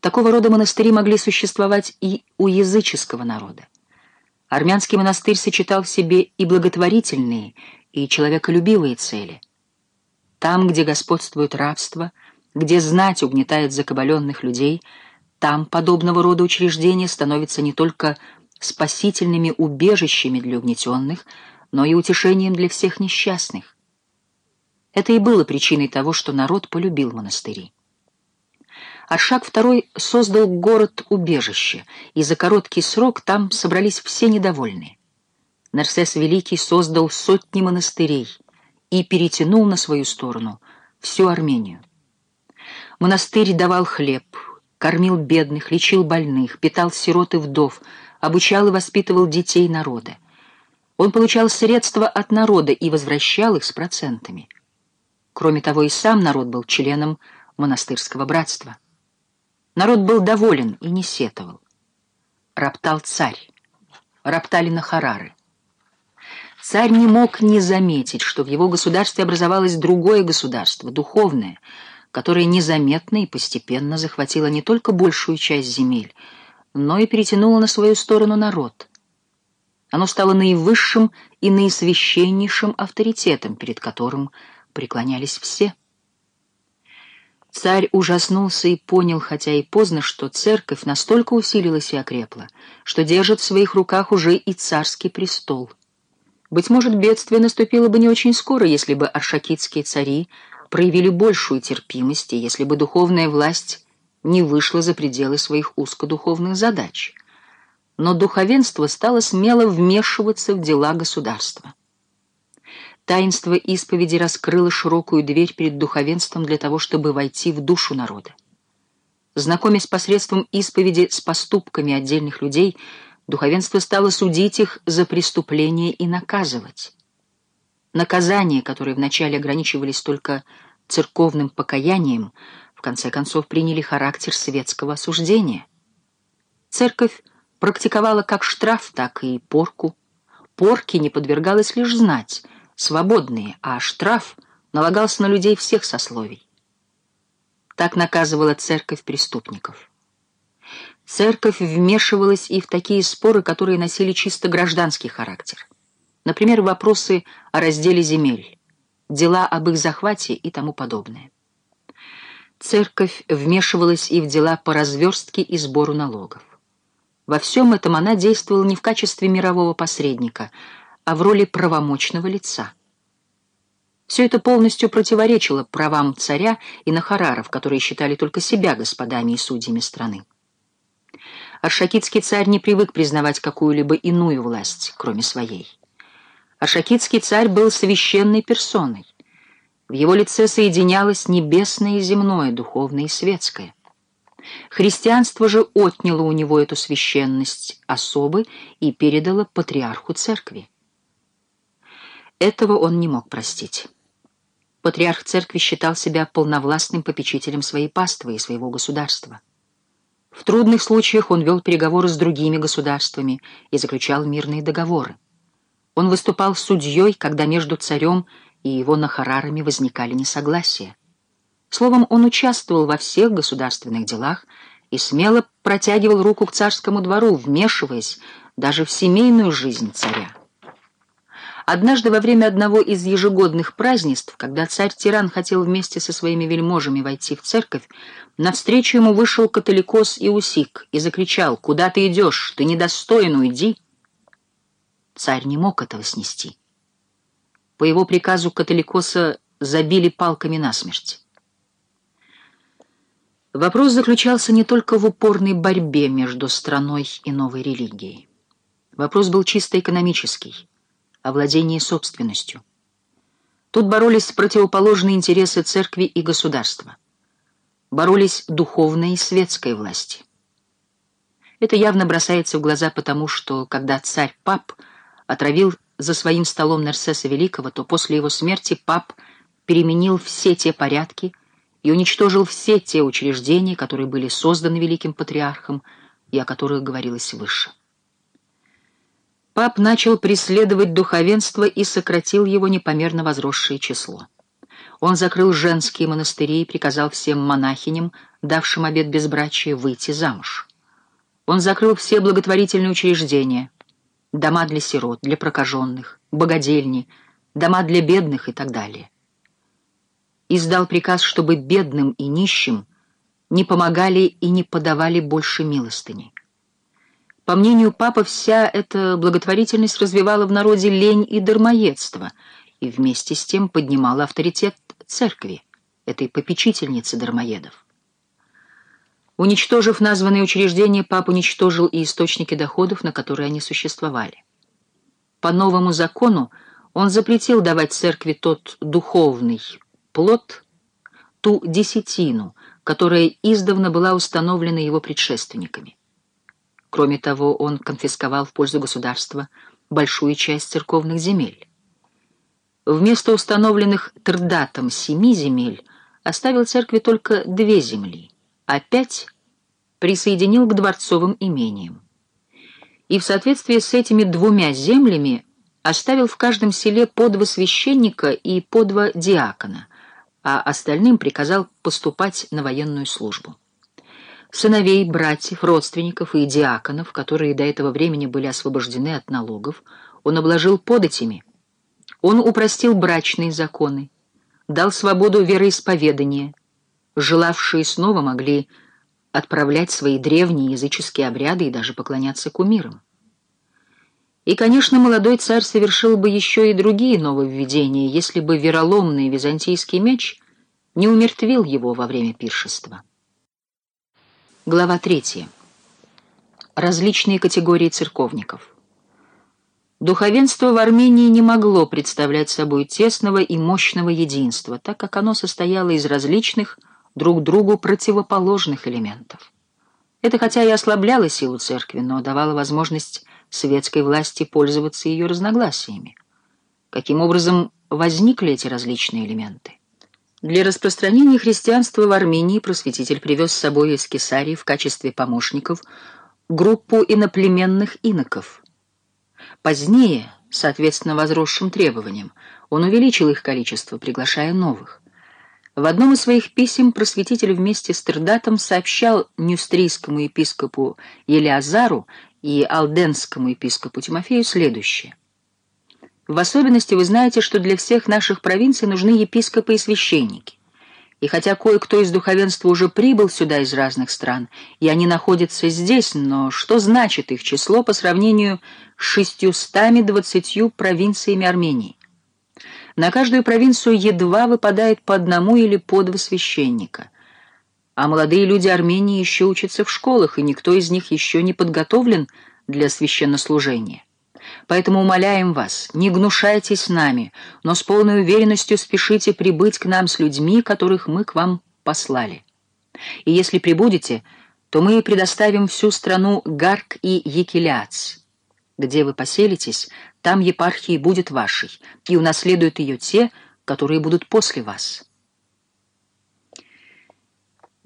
Такого рода монастыри могли существовать и у языческого народа. Армянский монастырь сочетал в себе и благотворительные, и человеколюбивые цели. Там, где господствует рабство, где знать угнетает закабаленных людей, там подобного рода учреждения становятся не только спасительными убежищами для угнетенных, но и утешением для всех несчастных. Это и было причиной того, что народ полюбил монастыри. Аршак II создал город-убежище, и за короткий срок там собрались все недовольные. Нарсес Великий создал сотни монастырей и перетянул на свою сторону всю Армению. Монастырь давал хлеб, кормил бедных, лечил больных, питал сирот и вдов, обучал и воспитывал детей народа. Он получал средства от народа и возвращал их с процентами. Кроме того, и сам народ был членом монастырского братства. Народ был доволен и не сетовал. Роптал царь. Роптали на Харары. Царь не мог не заметить, что в его государстве образовалось другое государство, духовное, которое незаметно и постепенно захватило не только большую часть земель, но и перетянуло на свою сторону народ. Оно стало наивысшим и наисвященнейшим авторитетом, перед которым преклонялись все. Царь ужаснулся и понял, хотя и поздно, что церковь настолько усилилась и окрепла, что держит в своих руках уже и царский престол. Быть может, бедствие наступило бы не очень скоро, если бы аршакитские цари проявили большую терпимость, и если бы духовная власть не вышла за пределы своих узкодуховных задач. Но духовенство стало смело вмешиваться в дела государства. Таинство исповеди раскрыло широкую дверь перед духовенством для того, чтобы войти в душу народа. Знакомясь посредством исповеди с поступками отдельных людей, духовенство стало судить их за преступления и наказывать. Наказания, которые вначале ограничивались только церковным покаянием, в конце концов приняли характер светского осуждения. Церковь практиковала как штраф, так и порку. Порки не подвергалась лишь знать — свободные, а штраф налагался на людей всех сословий. Так наказывала церковь преступников. Церковь вмешивалась и в такие споры, которые носили чисто гражданский характер. Например, вопросы о разделе земель, дела об их захвате и тому подобное. Церковь вмешивалась и в дела по разверстке и сбору налогов. Во всем этом она действовала не в качестве мирового посредника – а в роли правомочного лица. Все это полностью противоречило правам царя и нахараров, которые считали только себя господами и судьями страны. Аршакитский царь не привык признавать какую-либо иную власть, кроме своей. Аршакитский царь был священной персоной. В его лице соединялось небесное и земное, духовное и светское. Христианство же отняло у него эту священность особы и передало патриарху церкви. Этого он не мог простить. Патриарх церкви считал себя полновластным попечителем своей паствы и своего государства. В трудных случаях он вел переговоры с другими государствами и заключал мирные договоры. Он выступал судьей, когда между царем и его нахарарами возникали несогласия. Словом, он участвовал во всех государственных делах и смело протягивал руку к царскому двору, вмешиваясь даже в семейную жизнь царя. Однажды во время одного из ежегодных празднеств, когда царь-тиран хотел вместе со своими вельможами войти в церковь, навстречу ему вышел католикос Иусик и закричал «Куда ты идешь? Ты недостоин, уйди!» Царь не мог этого снести. По его приказу католикоса забили палками насмерть. Вопрос заключался не только в упорной борьбе между страной и новой религией. Вопрос был чисто экономический о владении собственностью. Тут боролись противоположные интересы церкви и государства. Боролись духовные и светская власти. Это явно бросается в глаза потому, что когда царь-пап отравил за своим столом Нерсеса Великого, то после его смерти пап переменил все те порядки и уничтожил все те учреждения, которые были созданы великим патриархом и о которых говорилось выше. Пап начал преследовать духовенство и сократил его непомерно возросшее число. Он закрыл женские монастыри и приказал всем монахиням, давшим обет безбрачия, выйти замуж. Он закрыл все благотворительные учреждения, дома для сирот, для прокаженных, богадельни, дома для бедных и так далее. Издал приказ, чтобы бедным и нищим не помогали и не подавали больше милостыни. По мнению папы, вся эта благотворительность развивала в народе лень и дармоедство и вместе с тем поднимала авторитет церкви, этой попечительницы дармоедов. Уничтожив названные учреждения, папа уничтожил и источники доходов, на которые они существовали. По новому закону он запретил давать церкви тот духовный плод, ту десятину, которая издавна была установлена его предшественниками. Кроме того, он конфисковал в пользу государства большую часть церковных земель. Вместо установленных Тердатом семи земель оставил церкви только две земли, а пять присоединил к дворцовым имениям. И в соответствии с этими двумя землями оставил в каждом селе по два священника и по два диакона, а остальным приказал поступать на военную службу. Сыновей, братьев, родственников и диаконов, которые до этого времени были освобождены от налогов, он обложил податями. Он упростил брачные законы, дал свободу вероисповедания. Желавшие снова могли отправлять свои древние языческие обряды и даже поклоняться кумирам. И, конечно, молодой царь совершил бы еще и другие нововведения, если бы вероломный византийский меч не умертвил его во время пиршества. Глава 3. Различные категории церковников. Духовенство в Армении не могло представлять собой тесного и мощного единства, так как оно состояло из различных, друг другу противоположных элементов. Это хотя и ослабляло силу церкви, но давало возможность светской власти пользоваться ее разногласиями. Каким образом возникли эти различные элементы? Для распространения христианства в Армении просветитель привез с собой из Кесарии в качестве помощников группу иноплеменных иноков. Позднее, соответственно возросшим требованиям, он увеличил их количество, приглашая новых. В одном из своих писем просветитель вместе с Тердатом сообщал нюстрийскому епископу Елиазару и алденскому епископу Тимофею следующее. В особенности вы знаете, что для всех наших провинций нужны епископы и священники. И хотя кое-кто из духовенства уже прибыл сюда из разных стран, и они находятся здесь, но что значит их число по сравнению с шестьюстами двадцатью провинциями Армении? На каждую провинцию едва выпадает по одному или по два священника — а молодые люди Армении еще учатся в школах, и никто из них еще не подготовлен для священнослужения. Поэтому умоляем вас, не гнушайтесь нами, но с полной уверенностью спешите прибыть к нам с людьми, которых мы к вам послали. И если прибудете, то мы предоставим всю страну Гарк и Екиляц. Где вы поселитесь, там епархия будет вашей, и унаследуют ее те, которые будут после вас».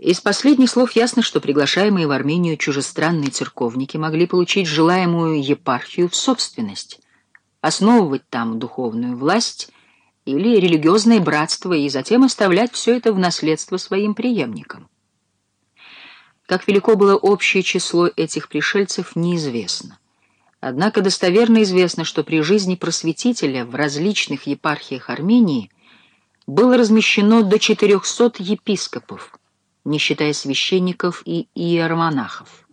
Из последних слов ясно, что приглашаемые в Армению чужестранные церковники могли получить желаемую епархию в собственность, основывать там духовную власть или религиозное братство и затем оставлять все это в наследство своим преемникам. Как велико было общее число этих пришельцев, неизвестно. Однако достоверно известно, что при жизни просветителя в различных епархиях Армении было размещено до 400 епископов – не считая священников и иеромонахов.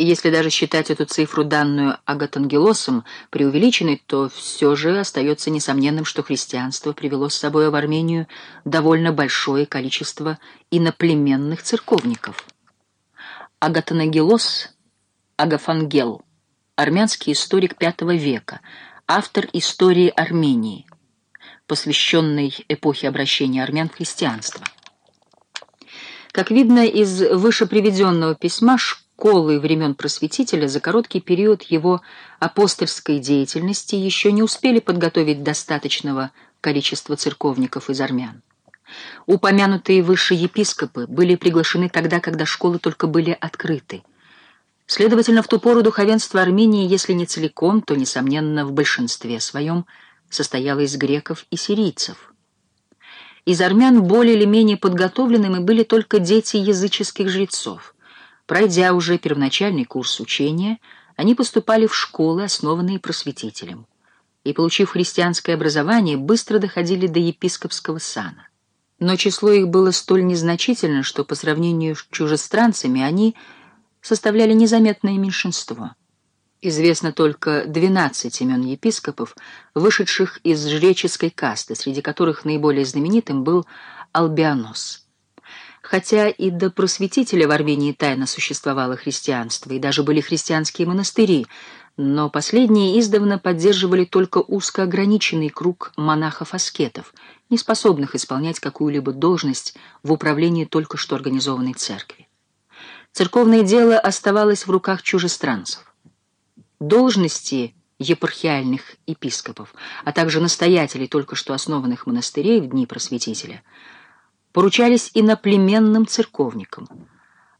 И если даже считать эту цифру, данную Агатангелосом, преувеличенной, то все же остается несомненным, что христианство привело с собой в Армению довольно большое количество иноплеменных церковников. Агатангелос, Агафангел, армянский историк V века, автор истории Армении, посвященной эпохе обращения армян в христианство. Как видно из вышеприведенного письма, школы времен Просветителя за короткий период его апостольской деятельности еще не успели подготовить достаточного количества церковников из армян. Упомянутые выше епископы были приглашены тогда, когда школы только были открыты. Следовательно, в ту пору духовенство Армении, если не целиком, то, несомненно, в большинстве своем, состояло из греков и сирийцев. Из армян более или менее подготовленными были только дети языческих жрецов. Пройдя уже первоначальный курс учения, они поступали в школы, основанные просветителем, и, получив христианское образование, быстро доходили до епископского сана. Но число их было столь незначительно, что по сравнению с чужестранцами они составляли незаметное меньшинство. Известно только 12 имен епископов, вышедших из жреческой касты, среди которых наиболее знаменитым был Албианос. Хотя и до просветителя в Армении тайно существовало христианство, и даже были христианские монастыри, но последние издавна поддерживали только узко ограниченный круг монахов-аскетов, не способных исполнять какую-либо должность в управлении только что организованной церкви. Церковное дело оставалось в руках чужестранцев. Должности епархиальных епископов, а также настоятелей только что основанных монастырей в дни просветителя, поручались иноплеменным церковникам.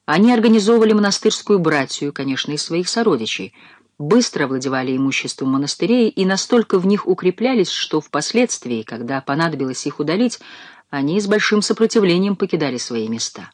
Они организовывали монастырскую братью, конечно, из своих сородичей, быстро овладевали имуществом монастырей и настолько в них укреплялись, что впоследствии, когда понадобилось их удалить, они с большим сопротивлением покидали свои места.